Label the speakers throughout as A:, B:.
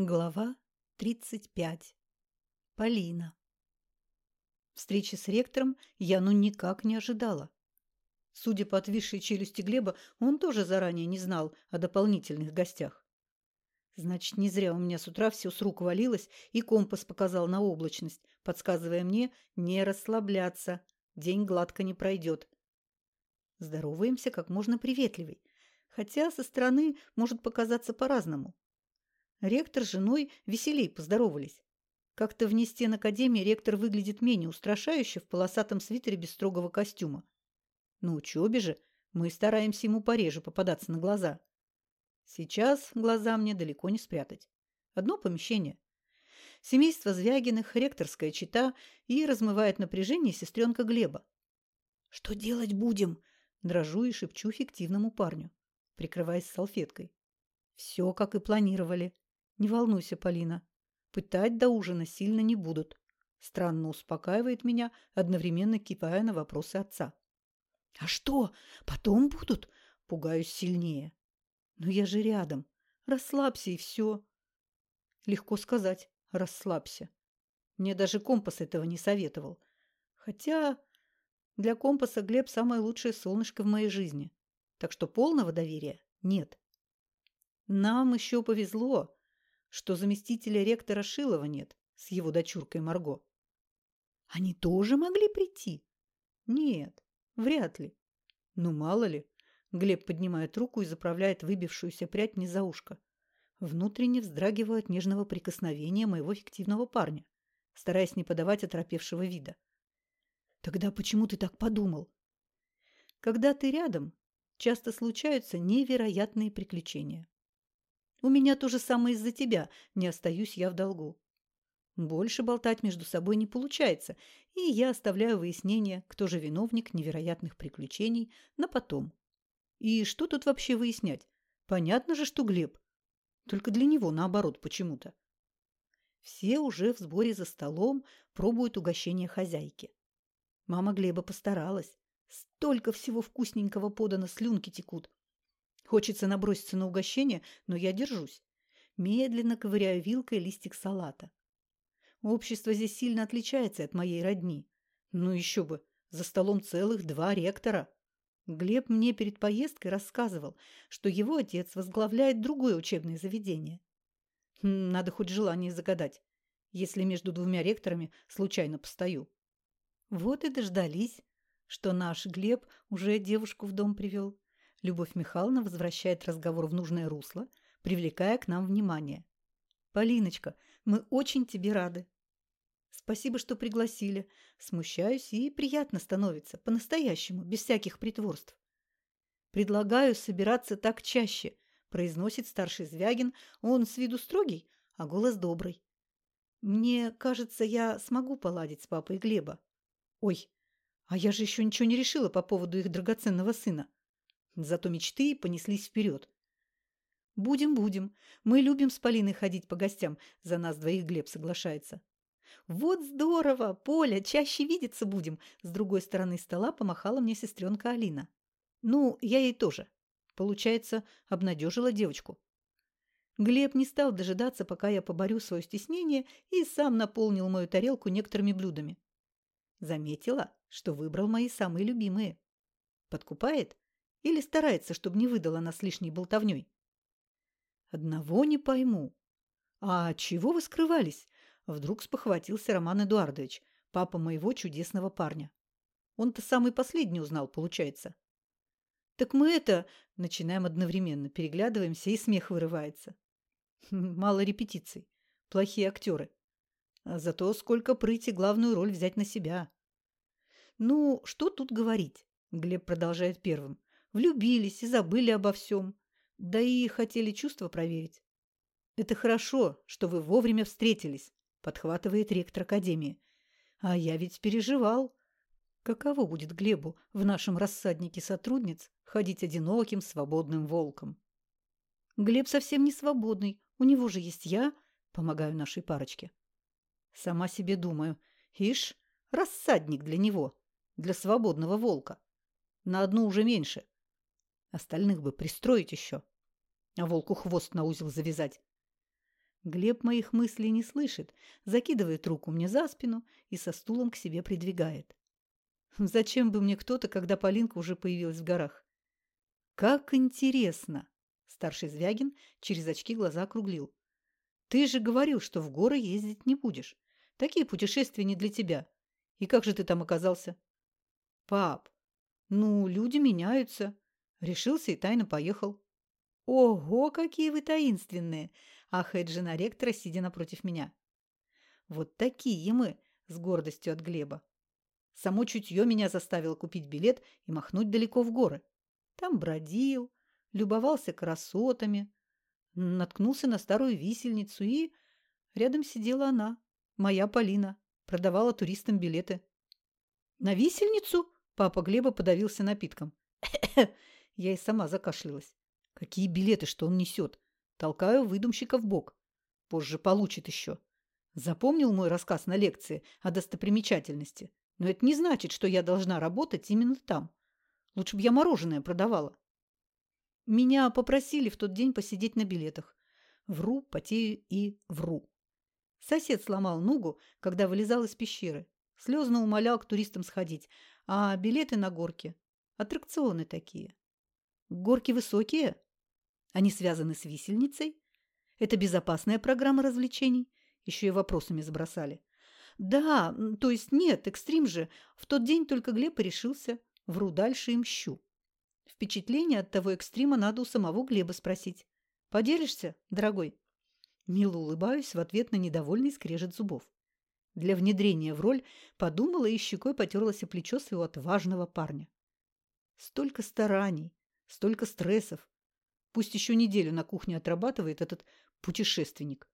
A: Глава 35. Полина. Встречи с ректором я ну никак не ожидала. Судя по отвисшей челюсти Глеба, он тоже заранее не знал о дополнительных гостях. Значит, не зря у меня с утра все с рук валилось, и компас показал на облачность, подсказывая мне не расслабляться, день гладко не пройдет. Здороваемся как можно приветливей, хотя со стороны может показаться по-разному. Ректор с женой веселей поздоровались. Как-то вне стен академии ректор выглядит менее устрашающе в полосатом свитере без строгого костюма. На учебе же мы стараемся ему пореже попадаться на глаза. Сейчас глаза мне далеко не спрятать. Одно помещение. Семейство Звягиных, ректорская чита и размывает напряжение сестренка Глеба. «Что делать будем?» – дрожу и шепчу фиктивному парню, прикрываясь салфеткой. «Все, как и планировали. Не волнуйся, Полина. Пытать до ужина сильно не будут. Странно успокаивает меня, одновременно кипая на вопросы отца. А что, потом будут? Пугаюсь сильнее. Но я же рядом. Расслабься и все. Легко сказать, расслабься. Мне даже компас этого не советовал. Хотя для компаса Глеб самое лучшее солнышко в моей жизни. Так что полного доверия нет. Нам еще повезло, что заместителя ректора Шилова нет с его дочуркой Марго. Они тоже могли прийти? Нет, вряд ли. Ну, мало ли. Глеб поднимает руку и заправляет выбившуюся прядь мне за ушко. Внутренне вздрагиваю от нежного прикосновения моего фиктивного парня, стараясь не подавать оторопевшего вида. Тогда почему ты так подумал? Когда ты рядом, часто случаются невероятные приключения. У меня то же самое из-за тебя, не остаюсь я в долгу. Больше болтать между собой не получается, и я оставляю выяснение, кто же виновник невероятных приключений, на потом. И что тут вообще выяснять? Понятно же, что Глеб. Только для него наоборот почему-то. Все уже в сборе за столом пробуют угощение хозяйки. Мама Глеба постаралась. Столько всего вкусненького подано, слюнки текут. Хочется наброситься на угощение, но я держусь. Медленно ковыряю вилкой листик салата. Общество здесь сильно отличается от моей родни. Ну еще бы, за столом целых два ректора. Глеб мне перед поездкой рассказывал, что его отец возглавляет другое учебное заведение. Хм, надо хоть желание загадать, если между двумя ректорами случайно постою. Вот и дождались, что наш Глеб уже девушку в дом привел. Любовь Михайловна возвращает разговор в нужное русло, привлекая к нам внимание. «Полиночка, мы очень тебе рады». «Спасибо, что пригласили. Смущаюсь и приятно становится, по-настоящему, без всяких притворств». «Предлагаю собираться так чаще», – произносит старший Звягин. Он с виду строгий, а голос добрый. «Мне кажется, я смогу поладить с папой Глеба». «Ой, а я же еще ничего не решила по поводу их драгоценного сына». Зато мечты понеслись вперед. «Будем, будем. Мы любим с Полиной ходить по гостям. За нас двоих Глеб соглашается». «Вот здорово! Поля, чаще видеться будем!» С другой стороны стола помахала мне сестренка Алина. «Ну, я ей тоже». Получается, обнадежила девочку. Глеб не стал дожидаться, пока я поборю свое стеснение, и сам наполнил мою тарелку некоторыми блюдами. Заметила, что выбрал мои самые любимые. Подкупает? Или старается, чтобы не выдала нас лишней болтовней? Одного не пойму. А чего вы скрывались? Вдруг спохватился Роман Эдуардович, папа моего чудесного парня. Он-то самый последний узнал, получается. Так мы это... Начинаем одновременно, переглядываемся, и смех вырывается. Мало репетиций. Плохие актеры. А зато сколько прыти главную роль взять на себя. Ну, что тут говорить? Глеб продолжает первым. Влюбились и забыли обо всем. Да и хотели чувства проверить. «Это хорошо, что вы вовремя встретились», – подхватывает ректор Академии. «А я ведь переживал. Каково будет Глебу в нашем рассаднике сотрудниц ходить одиноким, свободным волком?» «Глеб совсем не свободный. У него же есть я», – помогаю нашей парочке. Сама себе думаю. Ишь, рассадник для него, для свободного волка. На одну уже меньше. Остальных бы пристроить еще. А волку хвост на узел завязать. Глеб моих мыслей не слышит, закидывает руку мне за спину и со стулом к себе придвигает. Зачем бы мне кто-то, когда Полинка уже появилась в горах? Как интересно! Старший Звягин через очки глаза округлил. Ты же говорил, что в горы ездить не будешь. Такие путешествия не для тебя. И как же ты там оказался? Пап, ну, люди меняются. Решился и тайно поехал. Ого, какие вы таинственные! Ахает жена ректора, сидя напротив меня. Вот такие мы, с гордостью от Глеба. Само чутье меня заставило купить билет и махнуть далеко в горы. Там бродил, любовался красотами, наткнулся на старую висельницу и... Рядом сидела она, моя Полина, продавала туристам билеты. «На висельницу?» – папа Глеба подавился напитком. Я и сама закашлялась. Какие билеты, что он несет? Толкаю выдумщика в бок. Позже получит еще. Запомнил мой рассказ на лекции о достопримечательности. Но это не значит, что я должна работать именно там. Лучше бы я мороженое продавала. Меня попросили в тот день посидеть на билетах. Вру, потею и вру. Сосед сломал ногу, когда вылезал из пещеры. Слезно умолял к туристам сходить. А билеты на горке. Аттракционы такие. Горки высокие. Они связаны с висельницей. Это безопасная программа развлечений. Еще и вопросами забросали. Да, то есть нет, экстрим же. В тот день только Глеб решился. Вру дальше и мщу. Впечатление от того экстрима надо у самого Глеба спросить. Поделишься, дорогой? Мило улыбаюсь в ответ на недовольный скрежет зубов. Для внедрения в роль подумала и щекой потерлась о плечо своего отважного парня. Столько стараний, столько стрессов. Пусть еще неделю на кухне отрабатывает этот путешественник.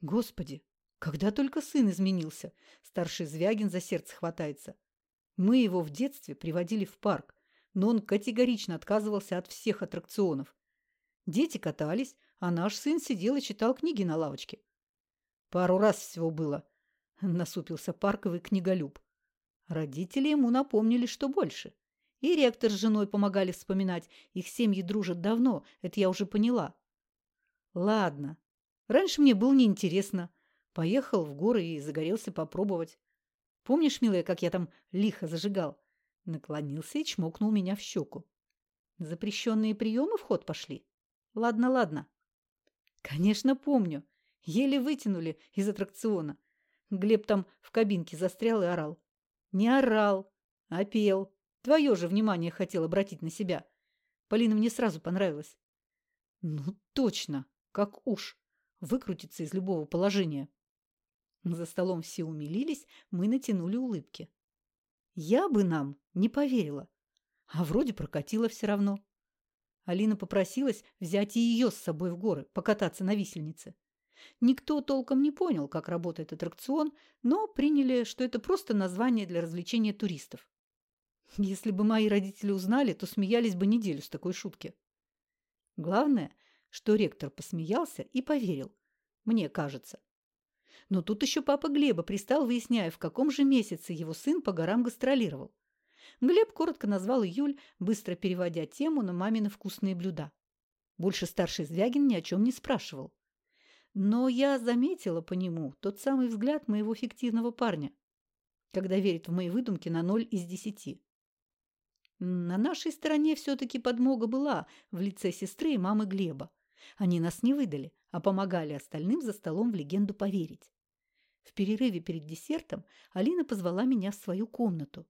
A: Господи, когда только сын изменился, старший Звягин за сердце хватается. Мы его в детстве приводили в парк, но он категорично отказывался от всех аттракционов. Дети катались, а наш сын сидел и читал книги на лавочке. Пару раз всего было, насупился парковый книголюб. Родители ему напомнили, что больше. И ректор с женой помогали вспоминать. Их семьи дружат давно, это я уже поняла. Ладно. Раньше мне было неинтересно. Поехал в горы и загорелся попробовать. Помнишь, милая, как я там лихо зажигал? Наклонился и чмокнул меня в щеку. Запрещенные приемы в ход пошли? Ладно, ладно. Конечно, помню. Еле вытянули из аттракциона. Глеб там в кабинке застрял и орал. Не орал, а пел. Твое же внимание хотел обратить на себя. Полина мне сразу понравилась. Ну, точно, как уж. Выкрутиться из любого положения. За столом все умилились, мы натянули улыбки. Я бы нам не поверила. А вроде прокатила все равно. Алина попросилась взять и ее с собой в горы, покататься на висельнице. Никто толком не понял, как работает аттракцион, но приняли, что это просто название для развлечения туристов. Если бы мои родители узнали, то смеялись бы неделю с такой шутки. Главное, что ректор посмеялся и поверил. Мне кажется. Но тут еще папа Глеба пристал, выясняя, в каком же месяце его сын по горам гастролировал. Глеб коротко назвал июль, быстро переводя тему на мамины вкусные блюда. Больше старший Звягин ни о чем не спрашивал. Но я заметила по нему тот самый взгляд моего фиктивного парня, когда верит в мои выдумки на ноль из десяти. На нашей стороне все-таки подмога была в лице сестры и мамы Глеба. Они нас не выдали, а помогали остальным за столом в легенду поверить. В перерыве перед десертом Алина позвала меня в свою комнату.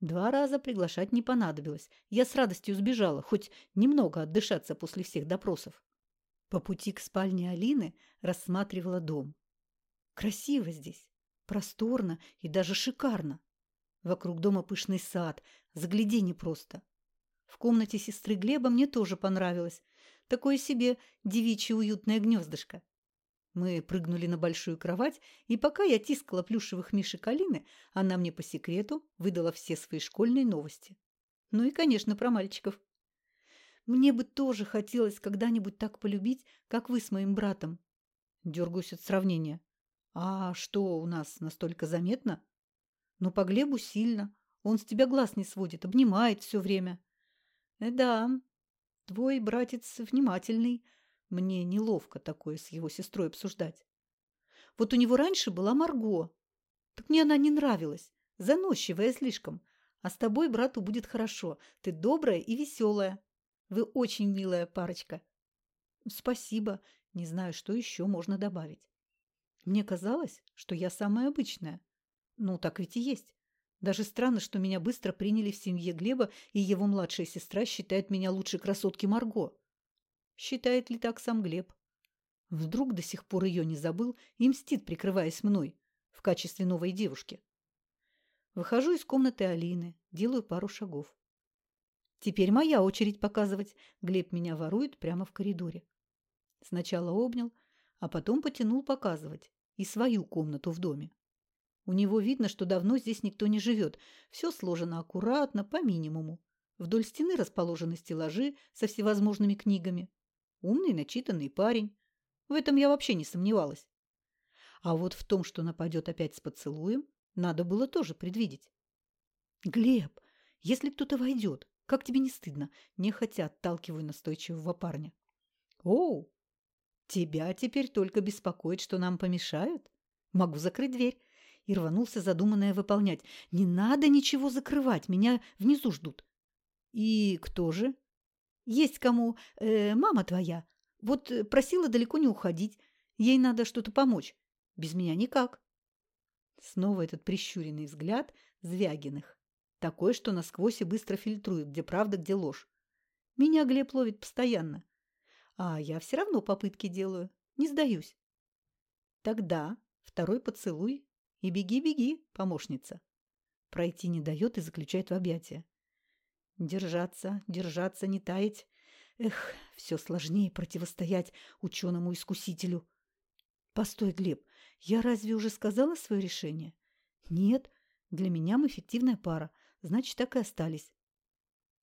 A: Два раза приглашать не понадобилось. Я с радостью сбежала, хоть немного отдышаться после всех допросов. По пути к спальне Алины рассматривала дом. Красиво здесь, просторно и даже шикарно. Вокруг дома пышный сад, загляденье просто. В комнате сестры Глеба мне тоже понравилось. Такое себе девичье уютное гнездышко. Мы прыгнули на большую кровать, и пока я тискала плюшевых мишек Алины, она мне по секрету выдала все свои школьные новости. Ну и, конечно, про мальчиков. Мне бы тоже хотелось когда-нибудь так полюбить, как вы с моим братом. Дергаюсь от сравнения. А что у нас настолько заметно? Ну, по Глебу сильно. Он с тебя глаз не сводит, обнимает все время. Э, да, твой братец внимательный, Мне неловко такое с его сестрой обсуждать. Вот у него раньше была Марго. Так мне она не нравилась. Заносчивая слишком. А с тобой брату будет хорошо. Ты добрая и веселая. Вы очень милая парочка. Спасибо. Не знаю, что еще можно добавить. Мне казалось, что я самая обычная. Ну, так ведь и есть. Даже странно, что меня быстро приняли в семье Глеба, и его младшая сестра считает меня лучшей красотки Марго. Считает ли так сам Глеб? Вдруг до сих пор ее не забыл и мстит, прикрываясь мной, в качестве новой девушки. Выхожу из комнаты Алины, делаю пару шагов. Теперь моя очередь показывать. Глеб меня ворует прямо в коридоре. Сначала обнял, а потом потянул показывать и свою комнату в доме. У него видно, что давно здесь никто не живет. Все сложено аккуратно, по минимуму. Вдоль стены расположены стеллажи со всевозможными книгами. Умный, начитанный парень. В этом я вообще не сомневалась. А вот в том, что нападет опять с поцелуем, надо было тоже предвидеть. «Глеб, если кто-то войдет, как тебе не стыдно?» Нехотя отталкиваю настойчивого парня. «Оу, тебя теперь только беспокоит, что нам помешают? Могу закрыть дверь и рванулся задуманное выполнять. «Не надо ничего закрывать, меня внизу ждут». «И кто же?» «Есть кому. Э, мама твоя. Вот э, просила далеко не уходить. Ей надо что-то помочь. Без меня никак». Снова этот прищуренный взгляд Звягиных. Такой, что насквозь и быстро фильтрует, где правда, где ложь. Меня Глеб ловит постоянно. А я все равно попытки делаю. Не сдаюсь. Тогда второй поцелуй и беги-беги, помощница. Пройти не дает и заключает в объятия. Держаться, держаться, не таять. Эх, все сложнее противостоять ученому-искусителю. Постой, Глеб, я разве уже сказала свое решение? Нет, для меня мы фиктивная пара, значит, так и остались.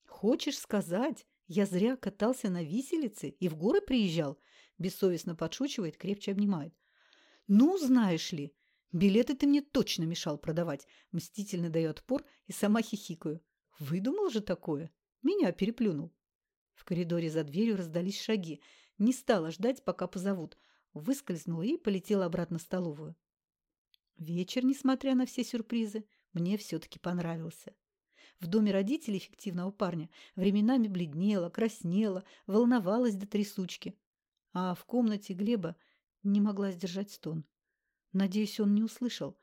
A: Хочешь сказать, я зря катался на виселице и в горы приезжал? Бессовестно подшучивает, крепче обнимает. Ну, знаешь ли, Билеты ты мне точно мешал продавать. Мстительно даю отпор и сама хихикаю. Выдумал же такое. Меня переплюнул. В коридоре за дверью раздались шаги. Не стала ждать, пока позовут. Выскользнула и полетела обратно в столовую. Вечер, несмотря на все сюрпризы, мне все-таки понравился. В доме родителей фиктивного парня временами бледнела, краснела, волновалась до трясучки. А в комнате Глеба не могла сдержать стон. Надеюсь, он не услышал.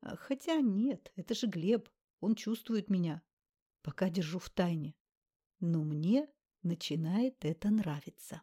A: А, хотя нет, это же Глеб. Он чувствует меня. Пока держу в тайне. Но мне начинает это нравиться.